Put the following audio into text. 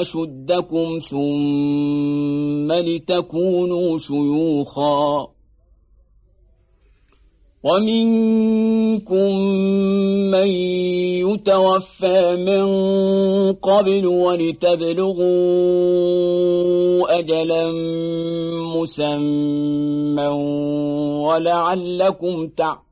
أشدكم ثم لتكونوا شيوخا. ومنكم من يتوفى من قبل ولتبلغوا أجلا مسمى ولعلكم تعقلون.